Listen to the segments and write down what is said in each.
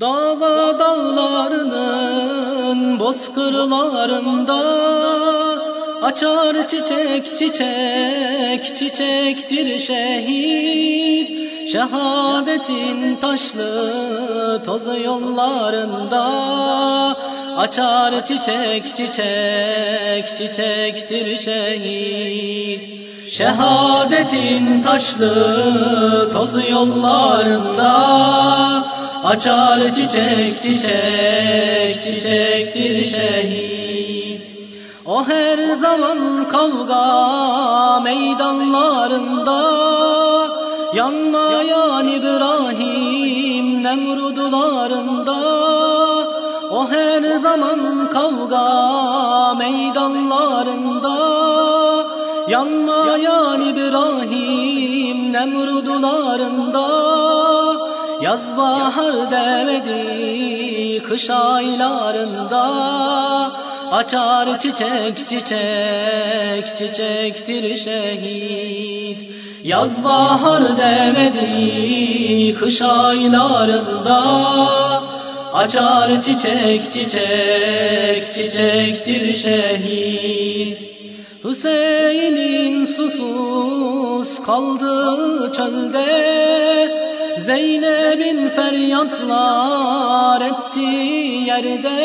Dava dağlarının bozkırlarında Açar çiçek çiçek çiçektir şehit. Şehadetin taşlı toz yollarında Açar çiçek çiçek çiçektir şehit. Şehadetin taşlı toz yollarında Açar çiçek çiçek çiçektir şehit O her zaman kavga meydanlarında. Yanmayan İbrahim Nemrudlarında. O her zaman kavga meydanlarında. Yanmayan İbrahim Nemrudlarında Yaz bahar demedi kış aylarında. Açar çiçek çiçek çiçektir şehit. Yaz bahar demedi kış aylarında. Açar çiçek çiçek çiçektir şehit. Hüseyin'in susuz kaldığı çölde Zeynep'in feryatlar ettiği yerde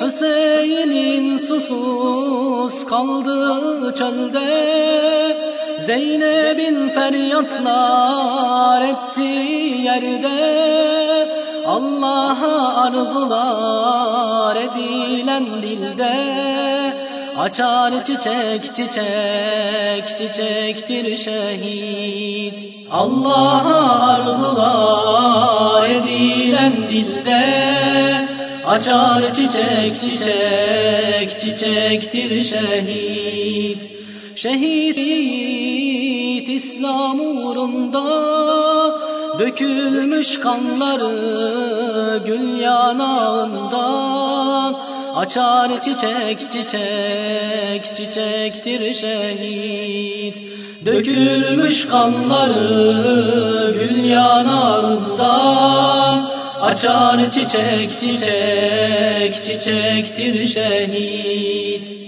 Hüseyin'in susuz kaldığı çölde Zeynep'in feryatlar ettiği yerde Allah'a arzular edilen dilde Açar çiçek çiçek çiçektir şehit. Allah'a arzular edilen dilde. Açar çiçek çiçek çiçektir şehit. Şehit İslam uğrunda Dökülmüş kanları gül yanağından Açar çiçek çiçek çiçektir şehit. Dökülmüş kanları gül yanağından Açar çiçek çiçek çiçektir şehit